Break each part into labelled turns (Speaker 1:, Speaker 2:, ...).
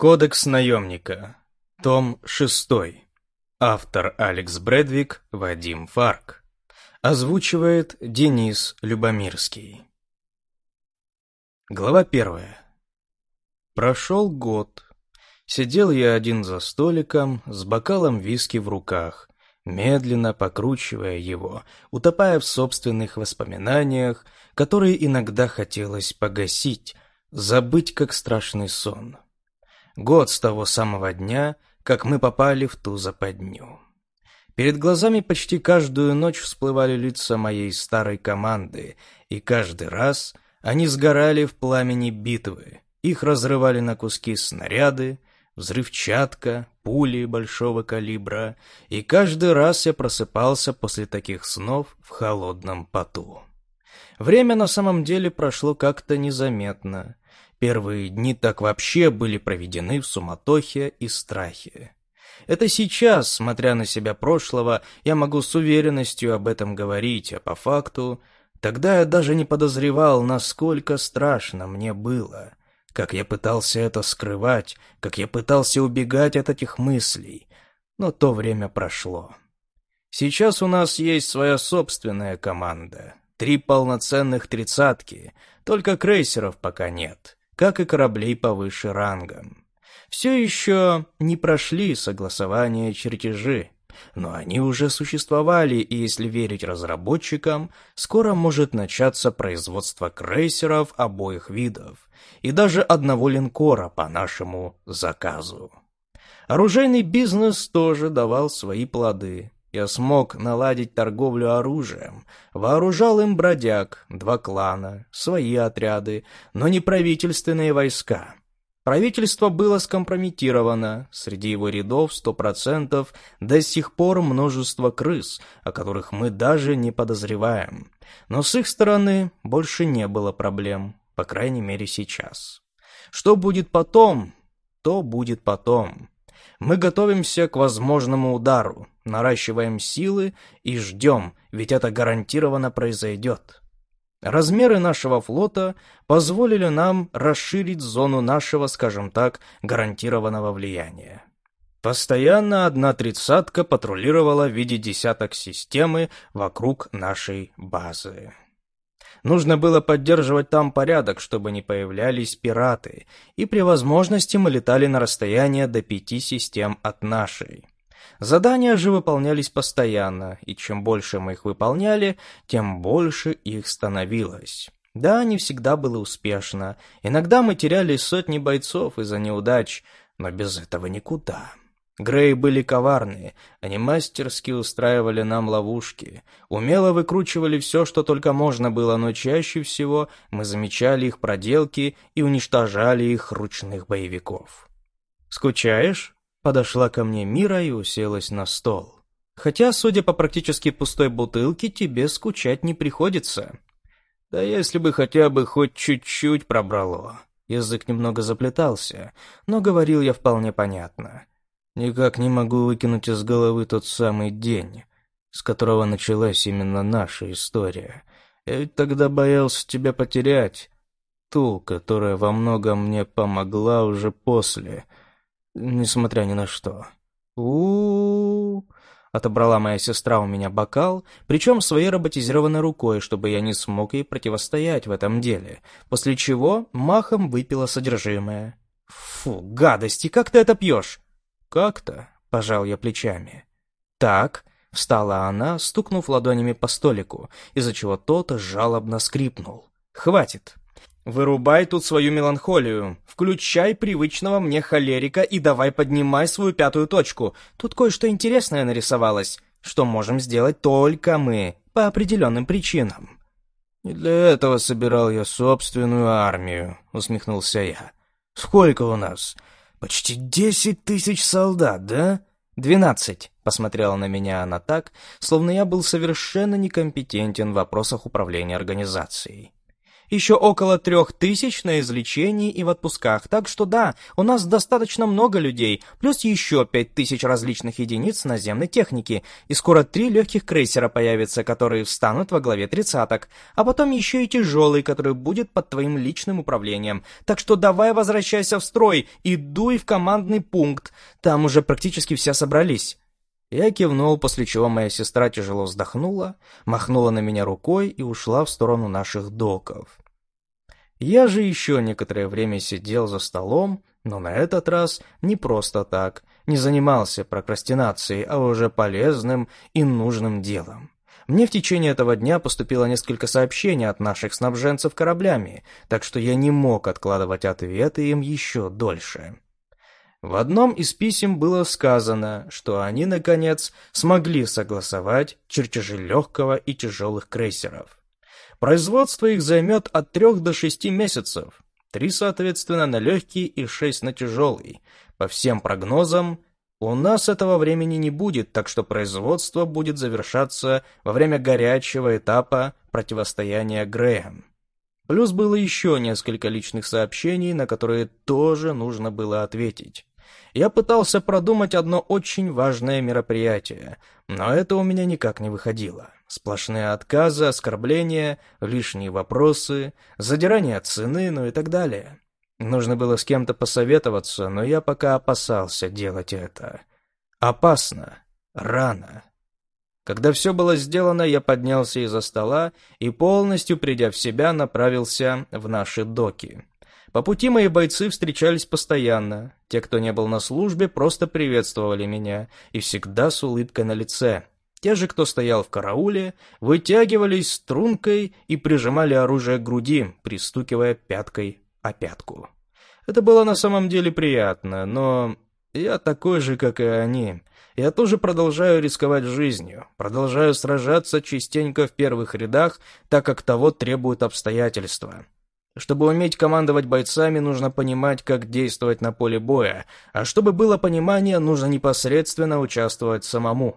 Speaker 1: Кодекс наемника. Том 6. Автор Алекс Брэдвик, Вадим Фарк. Озвучивает Денис Любомирский. Глава первая. Прошел год. Сидел я один за столиком, с бокалом виски в руках, медленно покручивая его, утопая в собственных воспоминаниях, которые иногда хотелось погасить, забыть как страшный сон. Год с того самого дня, как мы попали в ту западню. Перед глазами почти каждую ночь всплывали лица моей старой команды, и каждый раз они сгорали в пламени битвы. Их разрывали на куски снаряды, взрывчатка, пули большого калибра, и каждый раз я просыпался после таких снов в холодном поту. Время на самом деле прошло как-то незаметно. Первые дни так вообще были проведены в суматохе и страхе. Это сейчас, смотря на себя прошлого, я могу с уверенностью об этом говорить, а по факту, тогда я даже не подозревал, насколько страшно мне было, как я пытался это скрывать, как я пытался убегать от этих мыслей, но то время прошло. Сейчас у нас есть своя собственная команда, три полноценных тридцатки, только крейсеров пока нет как и кораблей повыше рангом. Все еще не прошли согласование чертежи, но они уже существовали, и если верить разработчикам, скоро может начаться производство крейсеров обоих видов и даже одного линкора по нашему заказу. Оружейный бизнес тоже давал свои плоды. Я смог наладить торговлю оружием, вооружал им бродяг, два клана, свои отряды, но не правительственные войска. Правительство было скомпрометировано, среди его рядов сто процентов до сих пор множество крыс, о которых мы даже не подозреваем. Но с их стороны больше не было проблем, по крайней мере сейчас. Что будет потом, то будет потом. Мы готовимся к возможному удару, наращиваем силы и ждем, ведь это гарантированно произойдет. Размеры нашего флота позволили нам расширить зону нашего, скажем так, гарантированного влияния. Постоянно одна тридцатка патрулировала в виде десяток системы вокруг нашей базы. Нужно было поддерживать там порядок, чтобы не появлялись пираты, и при возможности мы летали на расстояние до пяти систем от нашей. Задания же выполнялись постоянно, и чем больше мы их выполняли, тем больше их становилось. Да, не всегда было успешно. Иногда мы теряли сотни бойцов из-за неудач, но без этого никуда. Грей были коварные, они мастерски устраивали нам ловушки, умело выкручивали все, что только можно было, но чаще всего мы замечали их проделки и уничтожали их ручных боевиков. «Скучаешь?» — подошла ко мне Мира и уселась на стол. «Хотя, судя по практически пустой бутылке, тебе скучать не приходится». «Да если бы хотя бы хоть чуть-чуть пробрало». Язык немного заплетался, но говорил я вполне понятно. Никак не могу выкинуть из головы тот самый день, с которого началась именно наша история. Я ведь тогда боялся тебя потерять. Ту, которая во многом мне помогла уже после, несмотря ни на что. у, -у, -у Отобрала моя сестра у меня бокал, причем своей роботизированной рукой, чтобы я не смог ей противостоять в этом деле, после чего махом выпила содержимое. Фу, гадости, как ты это пьешь? «Как-то», — пожал я плечами. «Так», — встала она, стукнув ладонями по столику, из-за чего тот жалобно скрипнул. «Хватит. Вырубай тут свою меланхолию, включай привычного мне холерика и давай поднимай свою пятую точку. Тут кое-что интересное нарисовалось, что можем сделать только мы, по определенным причинам». «Не для этого собирал я собственную армию», — усмехнулся я. «Сколько у нас? «Почти десять тысяч солдат, да?» «Двенадцать», — посмотрела на меня она так, словно я был совершенно некомпетентен в вопросах управления организацией. Еще около трех тысяч на излечении и в отпусках. Так что да, у нас достаточно много людей, плюс еще пять тысяч различных единиц наземной техники. И скоро три легких крейсера появятся, которые встанут во главе тридцаток. А потом еще и тяжелый, который будет под твоим личным управлением. Так что давай возвращайся в строй и дуй в командный пункт. Там уже практически все собрались. Я кивнул, после чего моя сестра тяжело вздохнула, махнула на меня рукой и ушла в сторону наших доков. Я же еще некоторое время сидел за столом, но на этот раз не просто так, не занимался прокрастинацией, а уже полезным и нужным делом. Мне в течение этого дня поступило несколько сообщений от наших снабженцев кораблями, так что я не мог откладывать ответы им еще дольше. В одном из писем было сказано, что они, наконец, смогли согласовать чертежи легкого и тяжелых крейсеров. Производство их займет от трех до шести месяцев, три, соответственно, на легкий и шесть на тяжелый. По всем прогнозам, у нас этого времени не будет, так что производство будет завершаться во время горячего этапа противостояния Грэем. Плюс было еще несколько личных сообщений, на которые тоже нужно было ответить. Я пытался продумать одно очень важное мероприятие, но это у меня никак не выходило. Сплошные отказы, оскорбления, лишние вопросы, задирание цены, ну и так далее. Нужно было с кем-то посоветоваться, но я пока опасался делать это. Опасно. Рано. Когда все было сделано, я поднялся из-за стола и, полностью придя в себя, направился в наши доки. По пути мои бойцы встречались постоянно. Те, кто не был на службе, просто приветствовали меня, и всегда с улыбкой на лице. Те же, кто стоял в карауле, вытягивались стрункой и прижимали оружие к груди, пристукивая пяткой о пятку. Это было на самом деле приятно, но я такой же, как и они. Я тоже продолжаю рисковать жизнью, продолжаю сражаться частенько в первых рядах, так как того требуют обстоятельства. Чтобы уметь командовать бойцами, нужно понимать, как действовать на поле боя, а чтобы было понимание, нужно непосредственно участвовать самому.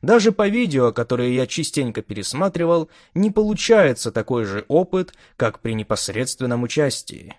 Speaker 1: Даже по видео, которые я частенько пересматривал, не получается такой же опыт, как при непосредственном участии.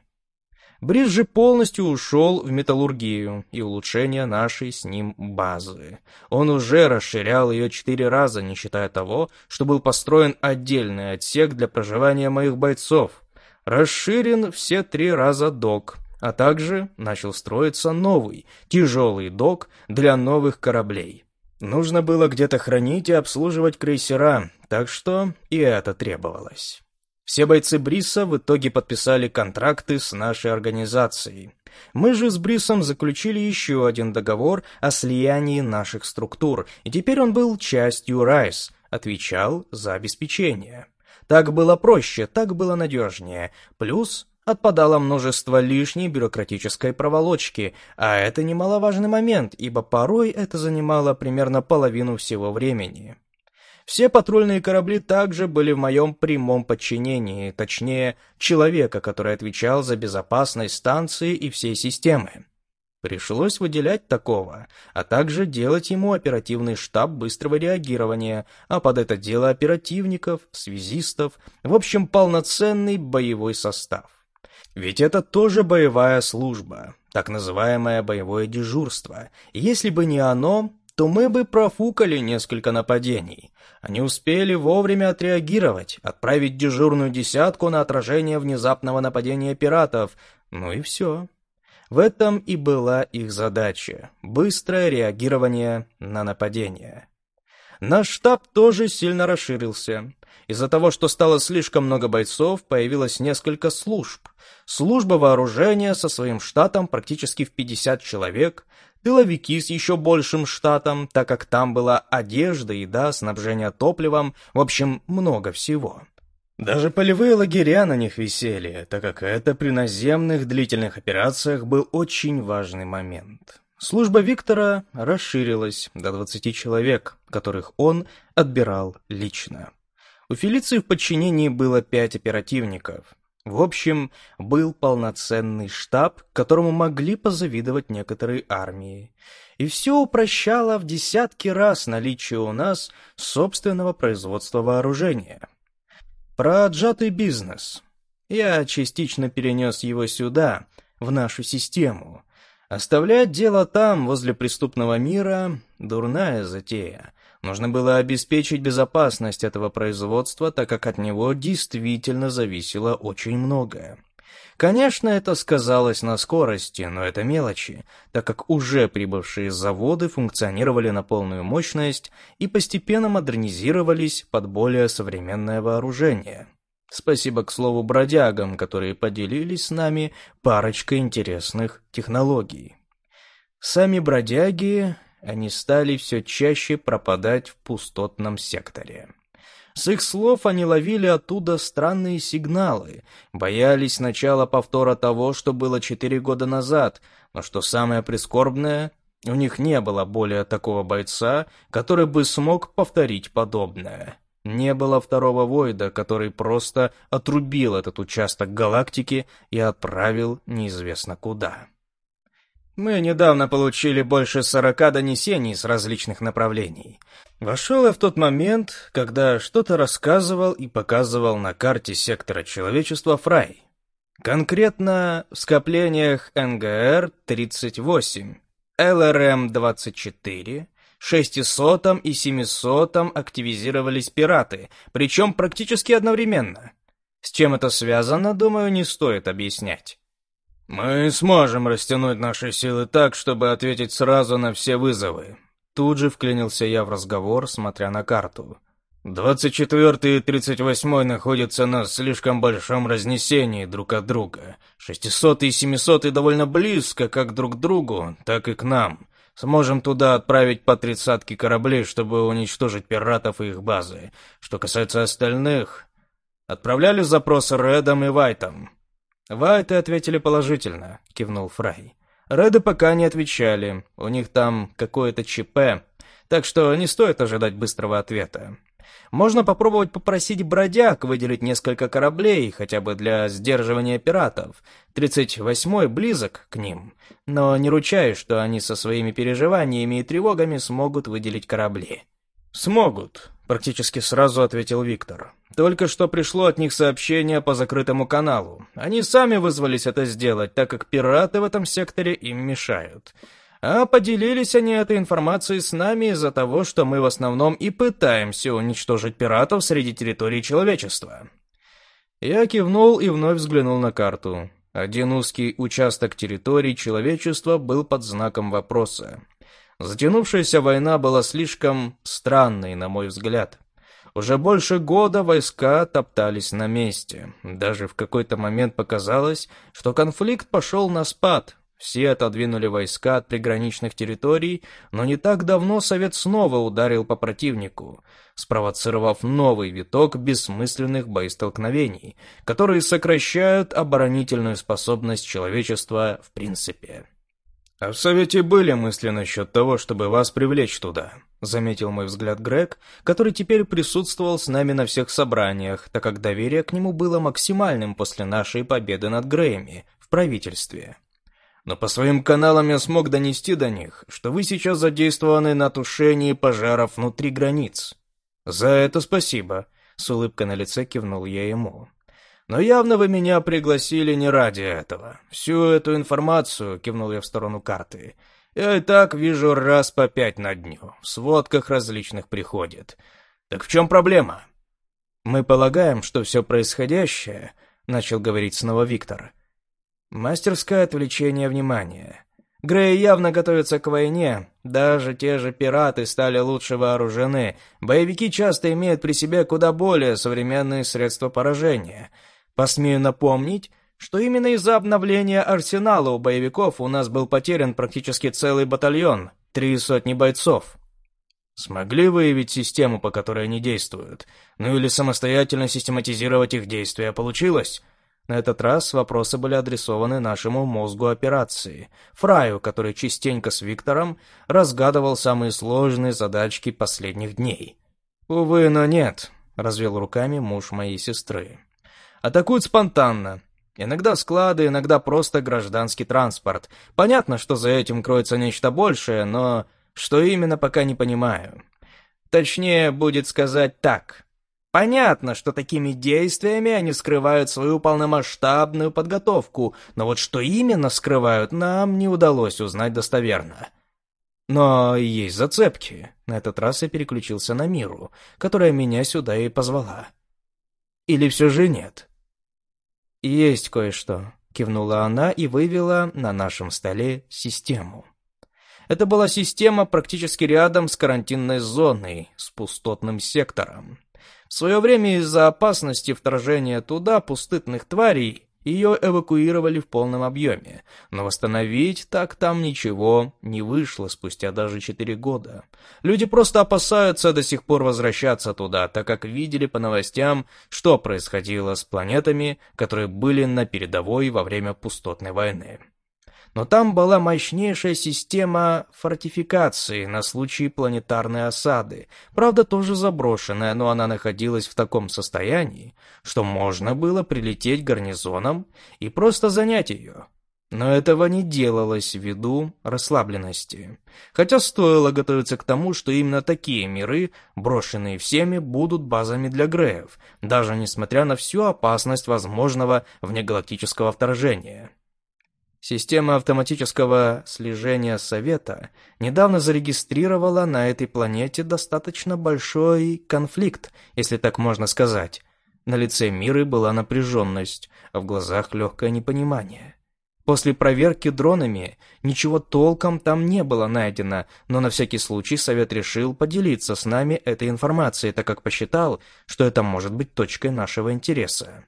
Speaker 1: Бриз же полностью ушел в металлургию и улучшение нашей с ним базы. Он уже расширял ее четыре раза, не считая того, что был построен отдельный отсек для проживания моих бойцов – расширен все три раза док, а также начал строиться новый, тяжелый док для новых кораблей. Нужно было где-то хранить и обслуживать крейсера, так что и это требовалось. Все бойцы Бриса в итоге подписали контракты с нашей организацией. Мы же с Брисом заключили еще один договор о слиянии наших структур, и теперь он был частью Райс, отвечал за обеспечение. Так было проще, так было надежнее. Плюс отпадало множество лишней бюрократической проволочки, а это немаловажный момент, ибо порой это занимало примерно половину всего времени. Все патрульные корабли также были в моем прямом подчинении, точнее, человека, который отвечал за безопасность станции и всей системы. Пришлось выделять такого, а также делать ему оперативный штаб быстрого реагирования, а под это дело оперативников, связистов, в общем, полноценный боевой состав. Ведь это тоже боевая служба, так называемое боевое дежурство. Если бы не оно, то мы бы профукали несколько нападений. Они успели вовремя отреагировать, отправить дежурную десятку на отражение внезапного нападения пиратов, ну и все. В этом и была их задача – быстрое реагирование на нападение. Наш штаб тоже сильно расширился. Из-за того, что стало слишком много бойцов, появилось несколько служб. Служба вооружения со своим штатом практически в 50 человек, тыловики с еще большим штатом, так как там была одежда, еда, снабжение топливом, в общем, много всего. Даже полевые лагеря на них висели, так как это при наземных длительных операциях был очень важный момент. Служба Виктора расширилась до 20 человек, которых он отбирал лично. У Фелиции в подчинении было пять оперативников. В общем, был полноценный штаб, которому могли позавидовать некоторые армии. И все упрощало в десятки раз наличие у нас собственного производства вооружения. Про отжатый бизнес. Я частично перенес его сюда, в нашу систему. Оставлять дело там, возле преступного мира, дурная затея. Нужно было обеспечить безопасность этого производства, так как от него действительно зависело очень многое. Конечно, это сказалось на скорости, но это мелочи, так как уже прибывшие заводы функционировали на полную мощность и постепенно модернизировались под более современное вооружение. Спасибо, к слову, бродягам, которые поделились с нами парочкой интересных технологий. Сами бродяги, они стали все чаще пропадать в пустотном секторе. С их слов они ловили оттуда странные сигналы, боялись начала повтора того, что было четыре года назад, но что самое прискорбное, у них не было более такого бойца, который бы смог повторить подобное. Не было второго Войда, который просто отрубил этот участок галактики и отправил неизвестно куда. Мы недавно получили больше сорока донесений с различных направлений. Вошел я в тот момент, когда что-то рассказывал и показывал на карте сектора человечества Фрай. Конкретно в скоплениях НГР-38, ЛРМ-24, 600 и 700 активизировались пираты, причем практически одновременно. С чем это связано, думаю, не стоит объяснять. «Мы сможем растянуть наши силы так, чтобы ответить сразу на все вызовы». Тут же вклинился я в разговор, смотря на карту. «Двадцать четвертый и тридцать восьмой находятся на слишком большом разнесении друг от друга. Шестисотый и семисотый довольно близко как друг к другу, так и к нам. Сможем туда отправить по тридцатке кораблей, чтобы уничтожить пиратов и их базы. Что касается остальных... Отправляли запросы Редом и Вайтом. «Вайты ответили положительно», — кивнул Фрай. «Реды пока не отвечали, у них там какое-то ЧП, так что не стоит ожидать быстрого ответа. Можно попробовать попросить бродяг выделить несколько кораблей, хотя бы для сдерживания пиратов. 38-й близок к ним, но не ручаюсь, что они со своими переживаниями и тревогами смогут выделить корабли». «Смогут», — практически сразу ответил Виктор. «Только что пришло от них сообщение по закрытому каналу. Они сами вызвались это сделать, так как пираты в этом секторе им мешают. А поделились они этой информацией с нами из-за того, что мы в основном и пытаемся уничтожить пиратов среди территории человечества». Я кивнул и вновь взглянул на карту. Один узкий участок территории человечества был под знаком вопроса. Затянувшаяся война была слишком странной, на мой взгляд. Уже больше года войска топтались на месте. Даже в какой-то момент показалось, что конфликт пошел на спад. Все отодвинули войска от приграничных территорий, но не так давно Совет снова ударил по противнику, спровоцировав новый виток бессмысленных боестолкновений, которые сокращают оборонительную способность человечества в принципе. «А в Совете были мысли насчет того, чтобы вас привлечь туда», — заметил мой взгляд Грег, который теперь присутствовал с нами на всех собраниях, так как доверие к нему было максимальным после нашей победы над Греями в правительстве. «Но по своим каналам я смог донести до них, что вы сейчас задействованы на тушении пожаров внутри границ. За это спасибо», — с улыбкой на лице кивнул я ему. Но явно вы меня пригласили не ради этого. Всю эту информацию, кивнул я в сторону карты, я и так вижу раз по пять на дню. В сводках различных приходит. Так в чем проблема? Мы полагаем, что все происходящее, начал говорить снова Виктор, мастерское отвлечение внимания. Грей явно готовится к войне, даже те же пираты стали лучше вооружены, боевики часто имеют при себе куда более современные средства поражения — Посмею напомнить, что именно из-за обновления арсенала у боевиков у нас был потерян практически целый батальон, три сотни бойцов. Смогли выявить систему, по которой они действуют? Ну или самостоятельно систематизировать их действия получилось? На этот раз вопросы были адресованы нашему мозгу операции, Фраю, который частенько с Виктором разгадывал самые сложные задачки последних дней. «Увы, но нет», — развел руками муж моей сестры. Атакуют спонтанно. Иногда склады, иногда просто гражданский транспорт. Понятно, что за этим кроется нечто большее, но что именно, пока не понимаю. Точнее, будет сказать так. Понятно, что такими действиями они скрывают свою полномасштабную подготовку, но вот что именно скрывают, нам не удалось узнать достоверно. Но есть зацепки. На этот раз я переключился на Миру, которая меня сюда и позвала. Или все же нет? Есть кое-что, кивнула она и вывела на нашем столе систему. Это была система практически рядом с карантинной зоной, с пустотным сектором. В свое время из-за опасности вторжения туда пустытных тварей ее эвакуировали в полном объеме, но восстановить так там ничего не вышло спустя даже четыре года. Люди просто опасаются до сих пор возвращаться туда, так как видели по новостям, что происходило с планетами, которые были на передовой во время пустотной войны но там была мощнейшая система фортификации на случай планетарной осады. Правда, тоже заброшенная, но она находилась в таком состоянии, что можно было прилететь гарнизоном и просто занять ее. Но этого не делалось ввиду расслабленности. Хотя стоило готовиться к тому, что именно такие миры, брошенные всеми, будут базами для Греев, даже несмотря на всю опасность возможного внегалактического вторжения. Система автоматического слежения Совета недавно зарегистрировала на этой планете достаточно большой конфликт, если так можно сказать. На лице Миры была напряженность, а в глазах легкое непонимание. После проверки дронами ничего толком там не было найдено, но на всякий случай Совет решил поделиться с нами этой информацией, так как посчитал, что это может быть точкой нашего интереса.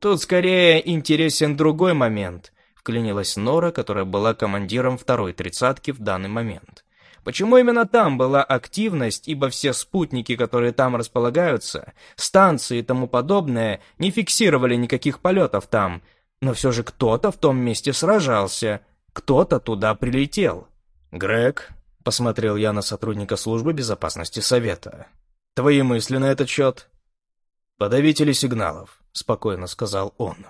Speaker 1: Тут скорее интересен другой момент – вклинилась Нора, которая была командиром второй тридцатки в данный момент. Почему именно там была активность, ибо все спутники, которые там располагаются, станции и тому подобное, не фиксировали никаких полетов там, но все же кто-то в том месте сражался, кто-то туда прилетел. «Грег», — посмотрел я на сотрудника службы безопасности Совета, — «твои мысли на этот счет?» «Подавители сигналов», — спокойно сказал он.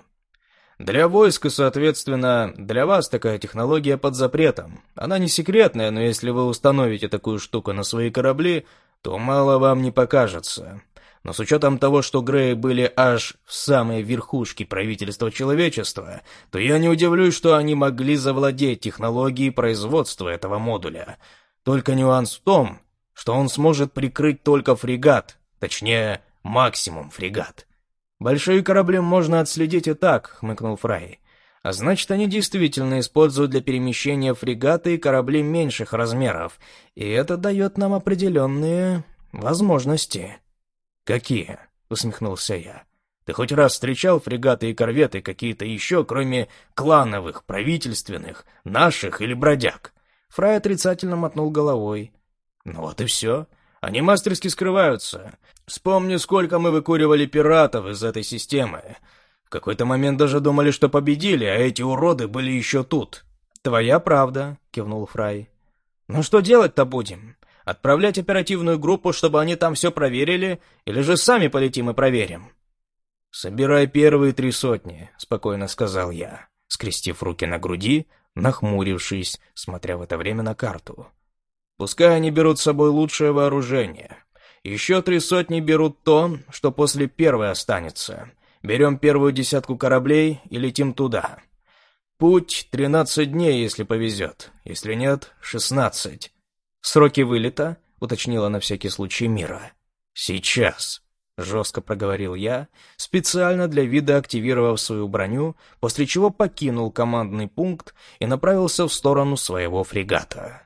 Speaker 1: Для войск и, соответственно, для вас такая технология под запретом. Она не секретная, но если вы установите такую штуку на свои корабли, то мало вам не покажется. Но с учетом того, что Греи были аж в самой верхушке правительства человечества, то я не удивлюсь, что они могли завладеть технологией производства этого модуля. Только нюанс в том, что он сможет прикрыть только фрегат, точнее, максимум фрегат. «Большие корабли можно отследить и так», — хмыкнул Фрай. «А значит, они действительно используют для перемещения фрегаты и корабли меньших размеров, и это дает нам определенные возможности». «Какие?» — усмехнулся я. «Ты хоть раз встречал фрегаты и корветы какие-то еще, кроме клановых, правительственных, наших или бродяг?» Фрай отрицательно мотнул головой. «Ну вот и все. Они мастерски скрываются. Вспомни, сколько мы выкуривали пиратов из этой системы. В какой-то момент даже думали, что победили, а эти уроды были еще тут. Твоя правда, кивнул Фрай. Ну что делать-то будем? Отправлять оперативную группу, чтобы они там все проверили, или же сами полетим и проверим? Собирай первые три сотни, спокойно сказал я, скрестив руки на груди, нахмурившись, смотря в это время на карту. Пускай они берут с собой лучшее вооружение. Еще три сотни берут то, что после первой останется. Берем первую десятку кораблей и летим туда. Путь тринадцать дней, если повезет. Если нет, шестнадцать. Сроки вылета, уточнила на всякий случай Мира. Сейчас. Жестко проговорил я, специально для вида активировав свою броню, после чего покинул командный пункт и направился в сторону своего фрегата.